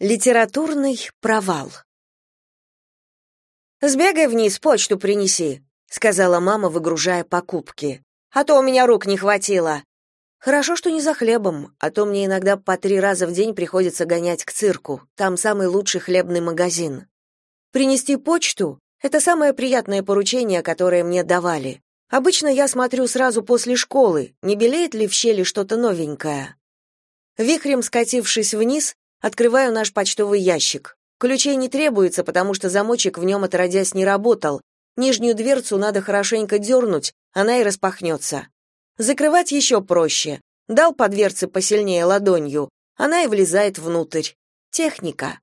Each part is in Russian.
Литературный провал. «Сбегай вниз, почту принеси», — сказала мама, выгружая покупки. «А то у меня рук не хватило». «Хорошо, что не за хлебом, а то мне иногда по три раза в день приходится гонять к цирку. Там самый лучший хлебный магазин. Принести почту — это самое приятное поручение, которое мне давали. Обычно я смотрю сразу после школы, не белеет ли в щели что-то новенькое. Вихрем скатившись вниз, Открываю наш почтовый ящик. Ключей не требуется, потому что замочек в нем отродясь не работал. Нижнюю дверцу надо хорошенько дернуть, она и распахнется. Закрывать еще проще. Дал по дверце посильнее ладонью, она и влезает внутрь. Техника.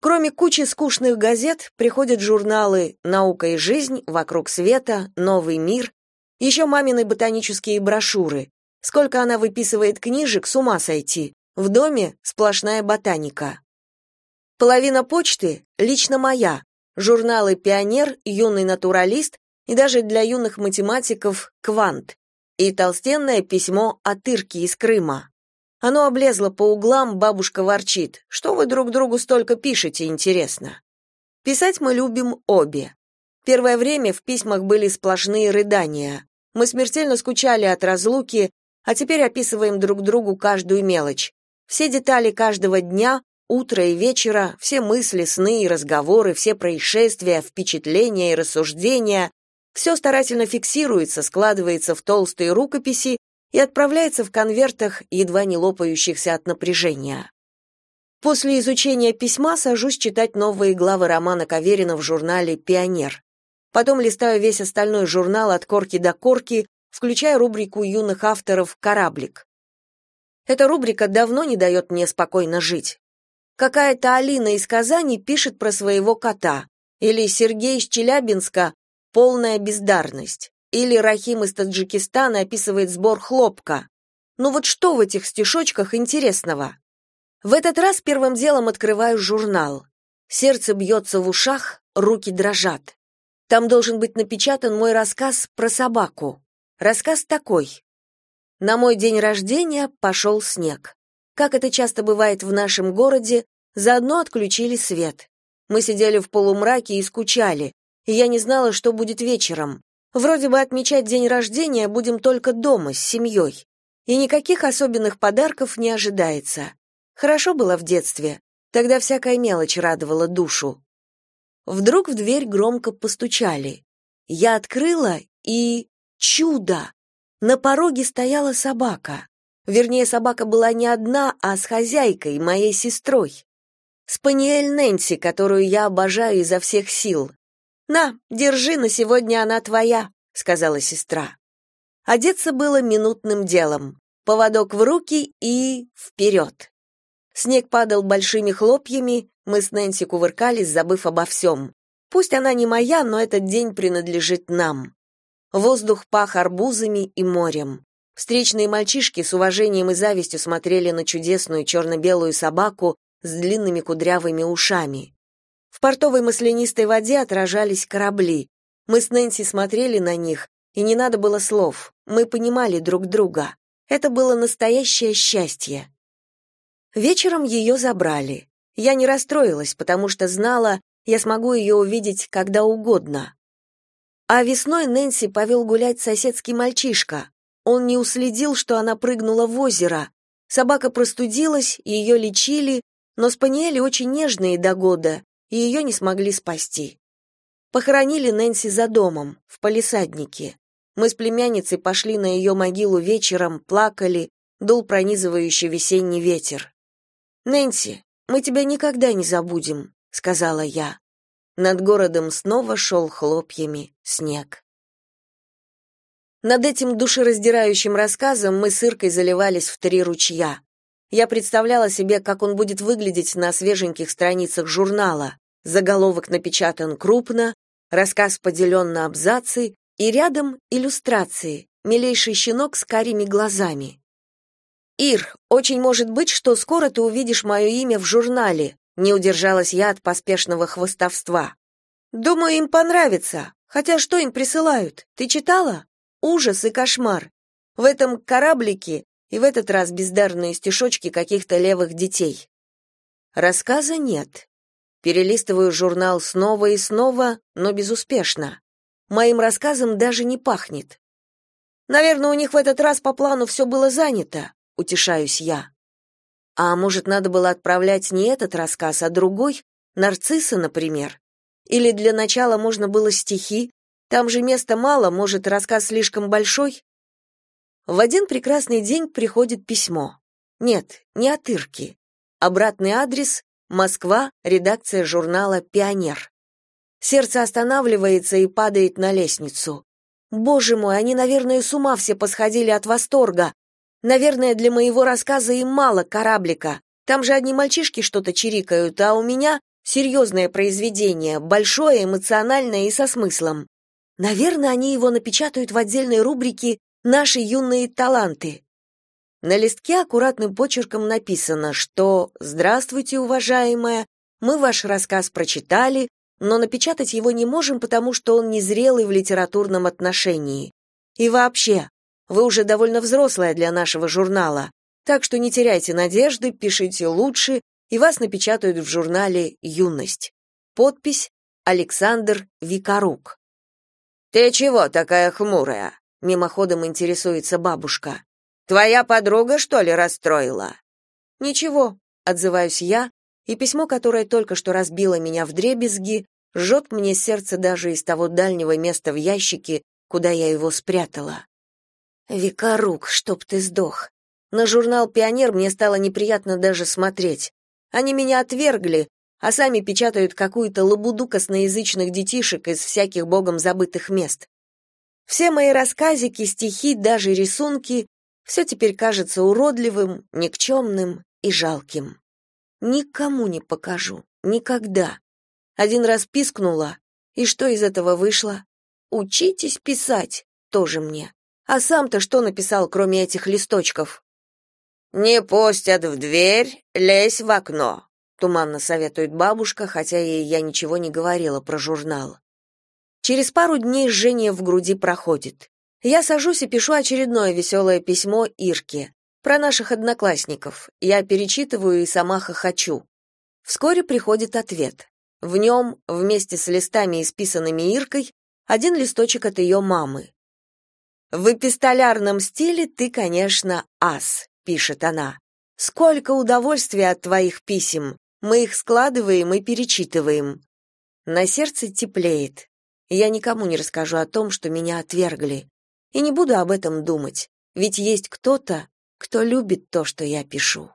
Кроме кучи скучных газет, приходят журналы «Наука и жизнь», «Вокруг света», «Новый мир», еще мамины ботанические брошюры. Сколько она выписывает книжек, с ума сойти. В доме сплошная ботаника. Половина почты лично моя. Журналы «Пионер», «Юный натуралист» и даже для юных математиков «Квант». И толстенное письмо от Ирки из Крыма. Оно облезло по углам, бабушка ворчит. Что вы друг другу столько пишете, интересно? Писать мы любим обе. Первое время в письмах были сплошные рыдания. Мы смертельно скучали от разлуки, а теперь описываем друг другу каждую мелочь. Все детали каждого дня, утра и вечера, все мысли, сны и разговоры, все происшествия, впечатления и рассуждения, все старательно фиксируется, складывается в толстые рукописи и отправляется в конвертах, едва не лопающихся от напряжения. После изучения письма сажусь читать новые главы романа Каверина в журнале «Пионер». Потом листаю весь остальной журнал от корки до корки, включая рубрику юных авторов «Кораблик». Эта рубрика давно не дает мне спокойно жить. Какая-то Алина из Казани пишет про своего кота, или Сергей из Челябинска «Полная бездарность», или Рахим из Таджикистана описывает сбор хлопка. Ну вот что в этих стишочках интересного? В этот раз первым делом открываю журнал. Сердце бьется в ушах, руки дрожат. Там должен быть напечатан мой рассказ про собаку. Рассказ такой. На мой день рождения пошел снег. Как это часто бывает в нашем городе, заодно отключили свет. Мы сидели в полумраке и скучали, и я не знала, что будет вечером. Вроде бы отмечать день рождения будем только дома, с семьей. И никаких особенных подарков не ожидается. Хорошо было в детстве, тогда всякая мелочь радовала душу. Вдруг в дверь громко постучали. Я открыла, и... Чудо! На пороге стояла собака. Вернее, собака была не одна, а с хозяйкой, моей сестрой. Спаниель Нэнси, которую я обожаю изо всех сил. «На, держи, на сегодня она твоя», — сказала сестра. Одеться было минутным делом. Поводок в руки и вперед. Снег падал большими хлопьями, мы с Нэнси кувыркались, забыв обо всем. Пусть она не моя, но этот день принадлежит нам. Воздух пах арбузами и морем. Встречные мальчишки с уважением и завистью смотрели на чудесную черно-белую собаку с длинными кудрявыми ушами. В портовой маслянистой воде отражались корабли. Мы с Нэнси смотрели на них, и не надо было слов. Мы понимали друг друга. Это было настоящее счастье. Вечером ее забрали. Я не расстроилась, потому что знала, я смогу ее увидеть когда угодно. А весной Нэнси повел гулять соседский мальчишка. Он не уследил, что она прыгнула в озеро. Собака простудилась, ее лечили, но спаниели очень нежные до года, и ее не смогли спасти. Похоронили Нэнси за домом, в палисаднике. Мы с племянницей пошли на ее могилу вечером, плакали, дул пронизывающий весенний ветер. «Нэнси, мы тебя никогда не забудем», — сказала я. Над городом снова шел хлопьями снег. Над этим душераздирающим рассказом мы с Иркой заливались в три ручья. Я представляла себе, как он будет выглядеть на свеженьких страницах журнала. Заголовок напечатан крупно, рассказ поделен на абзацы, и рядом иллюстрации, милейший щенок с карими глазами. «Ир, очень может быть, что скоро ты увидишь мое имя в журнале», не удержалась я от поспешного хвостовства. Думаю, им понравится. Хотя что им присылают? Ты читала? Ужас и кошмар. В этом кораблике и в этот раз бездарные стишочки каких-то левых детей. Рассказа нет. Перелистываю журнал снова и снова, но безуспешно. Моим рассказом даже не пахнет. Наверное, у них в этот раз по плану все было занято, утешаюсь я. А может, надо было отправлять не этот рассказ, а другой, нарцисса, например? Или для начала можно было стихи? Там же места мало, может, рассказ слишком большой? В один прекрасный день приходит письмо. Нет, не от Ирки. Обратный адрес — Москва, редакция журнала «Пионер». Сердце останавливается и падает на лестницу. Боже мой, они, наверное, с ума все посходили от восторга. Наверное, для моего рассказа им мало кораблика. Там же одни мальчишки что-то чирикают, а у меня серьезное произведение, большое, эмоциональное и со смыслом. Наверное, они его напечатают в отдельной рубрике «Наши юные таланты». На листке аккуратным почерком написано, что «Здравствуйте, уважаемая, мы ваш рассказ прочитали, но напечатать его не можем, потому что он незрелый в литературном отношении. И вообще, вы уже довольно взрослая для нашего журнала, так что не теряйте надежды, пишите лучше, и вас напечатают в журнале «Юность». Подпись «Александр Викарук». «Ты чего такая хмурая?» — мимоходом интересуется бабушка. «Твоя подруга, что ли, расстроила?» «Ничего», — отзываюсь я, и письмо, которое только что разбило меня в дребезги, жжет мне сердце даже из того дальнего места в ящике, куда я его спрятала. Викарук, чтоб ты сдох. На журнал «Пионер» мне стало неприятно даже смотреть. Они меня отвергли, а сами печатают какую-то лабуду косноязычных детишек из всяких богом забытых мест. Все мои рассказики, стихи, даже рисунки — все теперь кажется уродливым, никчемным и жалким. Никому не покажу, никогда. Один раз пискнула, и что из этого вышло? Учитесь писать, тоже мне. А сам-то что написал, кроме этих листочков? Не пустят в дверь, лезь в окно, туманно советует бабушка, хотя ей я ничего не говорила про журнал. Через пару дней жжение в груди проходит. Я сажусь и пишу очередное веселое письмо Ирке про наших одноклассников. Я перечитываю и сама хохочу. Вскоре приходит ответ. В нем, вместе с листами, исписанными Иркой, один листочек от ее мамы. В эпистолярном стиле ты, конечно, ас, пишет она. Сколько удовольствия от твоих писем. Мы их складываем и перечитываем. На сердце теплеет. Я никому не расскажу о том, что меня отвергли. И не буду об этом думать, ведь есть кто-то, кто любит то, что я пишу.